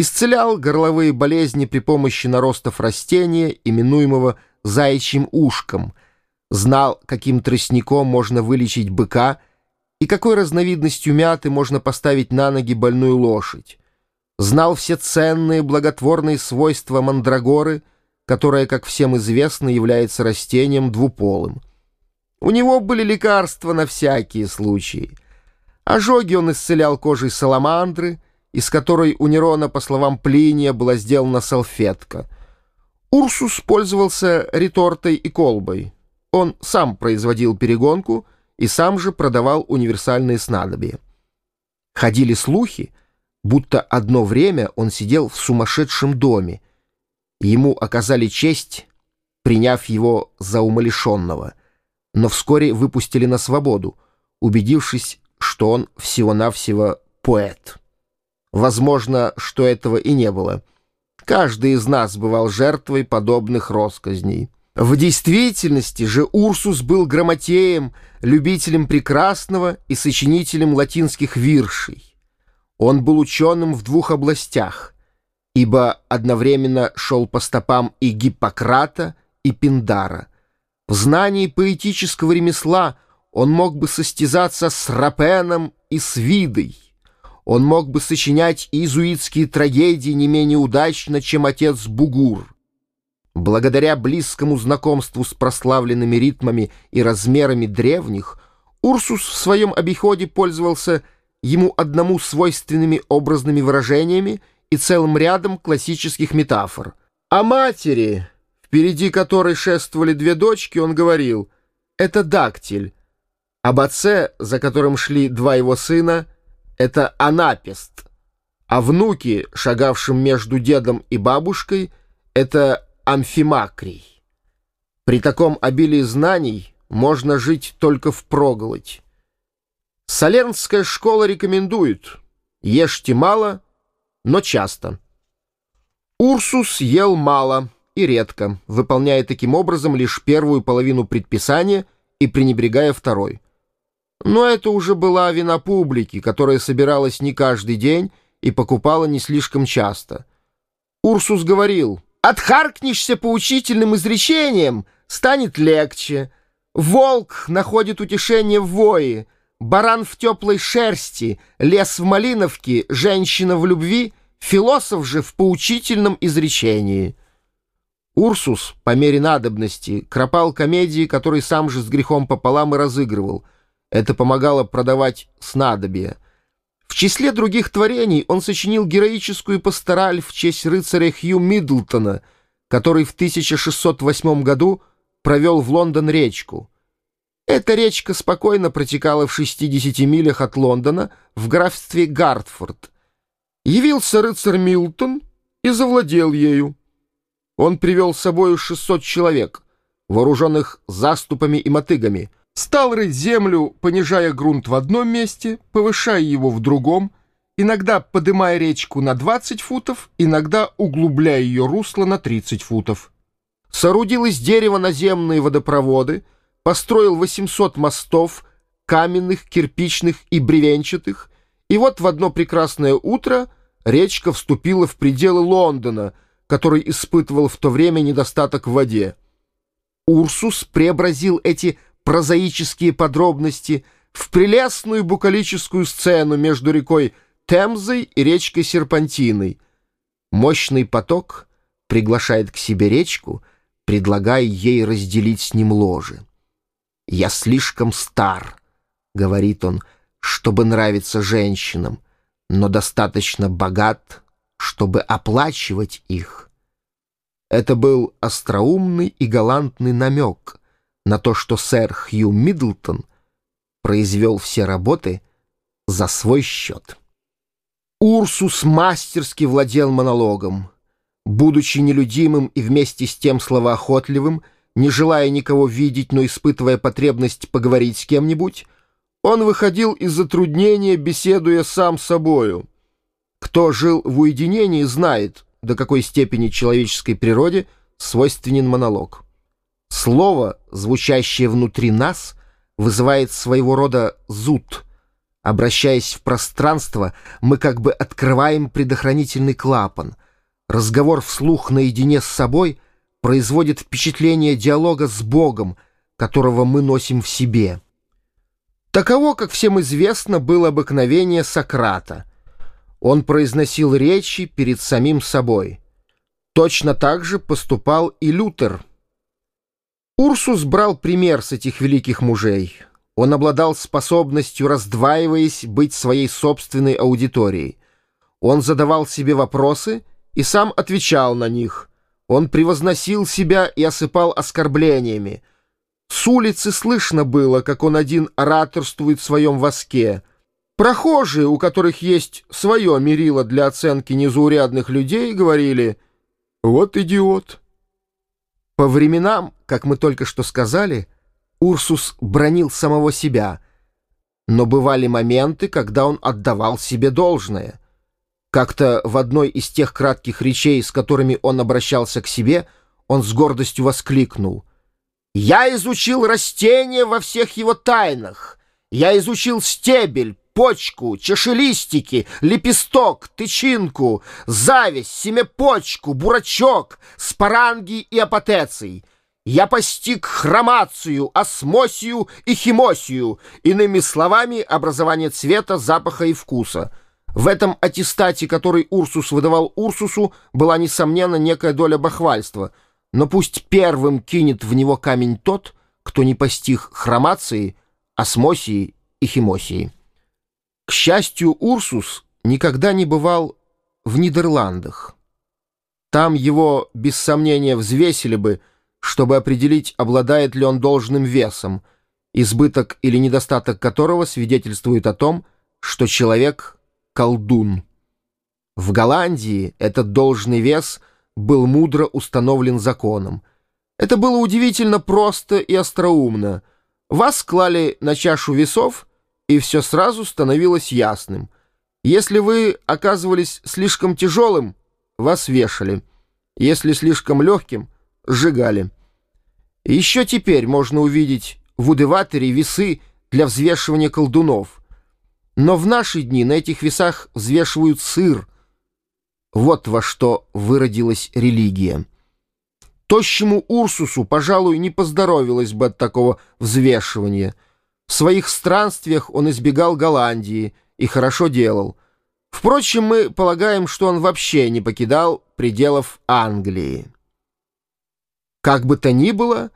исцелял горловые болезни при помощи наростов растения, именуемого заячьим ушком, знал, каким тростником можно вылечить быка и какой разновидностью мяты можно поставить на ноги больную лошадь, знал все ценные благотворные свойства мандрагоры, которая, как всем известно, является растением двуполым. У него были лекарства на всякие случаи. Ожоги он исцелял кожей саламандры, из которой у Нерона, по словам Плиния, была сделана салфетка. Урсус пользовался ретортой и колбой. Он сам производил перегонку и сам же продавал универсальные снадобья. Ходили слухи, будто одно время он сидел в сумасшедшем доме. Ему оказали честь, приняв его за умалишенного, но вскоре выпустили на свободу, убедившись, что он всего-навсего поэт. Возможно, что этого и не было. Каждый из нас бывал жертвой подобных росказней. В действительности же Урсус был грамотеем, любителем прекрасного и сочинителем латинских виршей. Он был ученым в двух областях, ибо одновременно шел по стопам и Гиппократа, и Пиндара. В знании поэтического ремесла он мог бы состязаться с Рапеном и с Видой. Он мог бы сочинять иезуитские трагедии не менее удачно, чем отец Бугур. Благодаря близкому знакомству с прославленными ритмами и размерами древних, Урсус в своем обиходе пользовался ему одному свойственными образными выражениями и целым рядом классических метафор. О матери, впереди которой шествовали две дочки, он говорил «это дактиль», об отце, за которым шли два его сына, это анапест, а внуки, шагавшим между дедом и бабушкой, это амфимакрий. При таком обилии знаний можно жить только впроголодь. Солернская школа рекомендует «Ешьте мало, но часто». Урсус ел мало и редко, выполняя таким образом лишь первую половину предписания и пренебрегая второй. Но это уже была вина публики, которая собиралась не каждый день и покупала не слишком часто. Урсус говорил, «Отхаркнешься поучительным изречением, станет легче. Волк находит утешение в вое, баран в теплой шерсти, лес в малиновке, женщина в любви, философ же в поучительном изречении. Урсус, по мере надобности, кропал комедии, которые сам же с грехом пополам и разыгрывал. Это помогало продавать снадобья. В числе других творений он сочинил героическую пастораль в честь рыцаря Хью Миддлтона, который в 1608 году провел в Лондон речку. Эта речка спокойно протекала в 60 милях от Лондона в графстве Гартфорд. Явился рыцарь Милтон и завладел ею. Он привел с собою 600 человек, вооруженных заступами и мотыгами, стал рыть землю, понижая грунт в одном месте, повышая его в другом, иногда подымая речку на 20 футов, иногда углубляя ее русло на 30 футов. Соорудил из дерева наземные водопроводы — построил 800 мостов, каменных, кирпичных и бревенчатых, и вот в одно прекрасное утро речка вступила в пределы Лондона, который испытывал в то время недостаток в воде. Урсус преобразил эти прозаические подробности в прелестную букалическую сцену между рекой Темзой и речкой Серпантиной. Мощный поток приглашает к себе речку, предлагая ей разделить с ним ложе. «Я слишком стар», — говорит он, — «чтобы нравиться женщинам, но достаточно богат, чтобы оплачивать их». Это был остроумный и галантный намек на то, что сэр Хью Миддлтон произвел все работы за свой счет. Урсус мастерски владел монологом. Будучи нелюдимым и вместе с тем словоохотливым, не желая никого видеть, но испытывая потребность поговорить с кем-нибудь, он выходил из затруднения, беседуя сам с собою. Кто жил в уединении, знает, до какой степени человеческой природе свойственен монолог. Слово, звучащее внутри нас, вызывает своего рода зуд, Обращаясь в пространство, мы как бы открываем предохранительный клапан. Разговор вслух наедине с собой производит впечатление диалога с Богом, которого мы носим в себе. Таково, как всем известно, было обыкновение Сократа. Он произносил речи перед самим собой. Точно так же поступал и Лютер. Урсус брал пример с этих великих мужей — он обладал способностью, раздваиваясь, быть своей собственной аудиторией. Он задавал себе вопросы и сам отвечал на них. Он превозносил себя и осыпал оскорблениями. С улицы слышно было, как он один ораторствует в своем воске. Прохожие, у которых есть свое мерило для оценки незаурядных людей, говорили «Вот идиот». По временам, как мы только что сказали, — Урсус бронил самого себя, но бывали моменты, когда он отдавал себе должное. Как-то в одной из тех кратких речей, с которыми он обращался к себе, он с гордостью воскликнул. «Я изучил растение во всех его тайнах. Я изучил стебель, почку, чашелистики, лепесток, тычинку, зависть, семяпочку, бурачок, спаранги и апотеций». Я постиг хромацию, осмосию и химосию, иными словами, образование цвета, запаха и вкуса. В этом аттестате, который Урсус выдавал Урсусу, была, несомненно, некая доля бахвальства, но пусть первым кинет в него камень тот, кто не постиг хромации, осмосии и химосии. К счастью, Урсус никогда не бывал в Нидерландах. Там его, без сомнения, взвесили бы, чтобы определить, обладает ли он должным весом, избыток или недостаток которого свидетельствует о том, что человек — колдун. В Голландии этот должный вес был мудро установлен законом. Это было удивительно просто и остроумно. Вас клали на чашу весов, и все сразу становилось ясным. Если вы оказывались слишком тяжелым, вас вешали. Если слишком легким — сжигали. еще теперь можно увидеть в Удеваторе весы для взвешивания колдунов. Но в наши дни на этих весах взвешивают сыр. Вот во что выродилась религия. Тощему Урсусу, пожалуй, не поздоровилось бы от такого взвешивания. В своих странствиях он избегал Голландии и хорошо делал. Впрочем, мы полагаем, что он вообще не покидал пределов Англии. Как бы то ни было,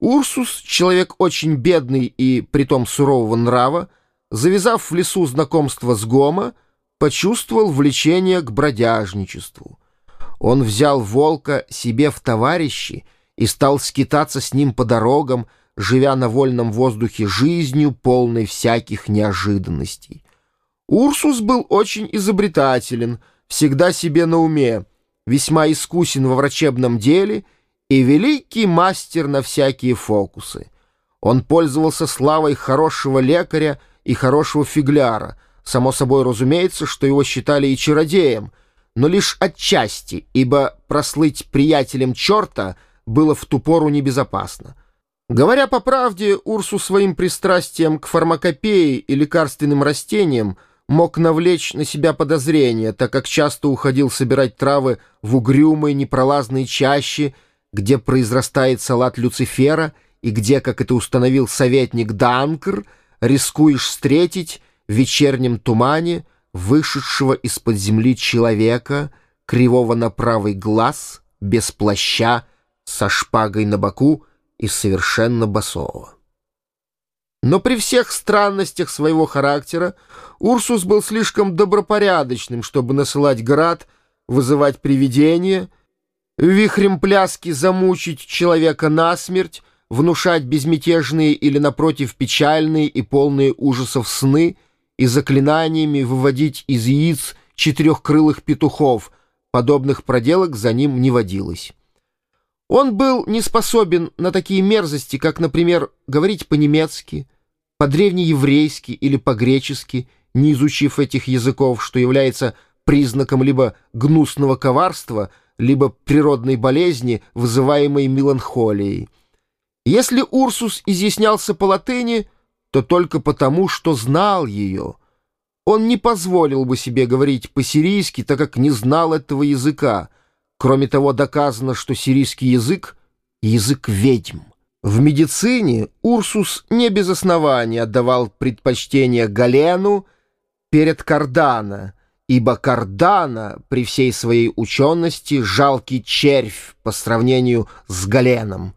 Урсус, человек очень бедный и притом сурового нрава, завязав в лесу знакомство с Гома, почувствовал влечение к бродяжничеству. Он взял волка себе в товарищи и стал скитаться с ним по дорогам, живя на вольном воздухе жизнью, полной всяких неожиданностей. Урсус был очень изобретателен, всегда себе на уме, весьма искусен во врачебном деле — и великий мастер на всякие фокусы. Он пользовался славой хорошего лекаря и хорошего фигляра. Само собой разумеется, что его считали и чародеем, но лишь отчасти, ибо прослыть приятелем черта было в ту пору небезопасно. Говоря по правде, Урсу своим пристрастием к фармакопее и лекарственным растениям мог навлечь на себя подозрения, так как часто уходил собирать травы в угрюмые непролазные чащи, где произрастает салат Люцифера и где, как это установил советник Данкр, рискуешь встретить в вечернем тумане вышедшего из-под земли человека, кривого на правый глаз, без плаща, со шпагой на боку и совершенно босого. Но при всех странностях своего характера Урсус был слишком добропорядочным, чтобы насылать град, вызывать привидения — вихрем пляски замучить человека насмерть, внушать безмятежные или, напротив, печальные и полные ужасов сны и заклинаниями выводить из яиц четырехкрылых петухов, подобных проделок за ним не водилось. Он был не способен на такие мерзости, как, например, говорить по-немецки, по-древнееврейски или по-гречески, не изучив этих языков, что является признаком либо гнусного коварства — либо природной болезни, вызываемой меланхолией. Если Урсус изъяснялся по латыни, то только потому, что знал ее — он не позволил бы себе говорить по-сирийски, так как не знал этого языка. Кроме того, доказано, что сирийский язык — язык ведьм. В медицине Урсус не без основания отдавал предпочтение Галену перед Кардана, ибо Кардана при всей своей учености жалкий червь по сравнению с Галеном.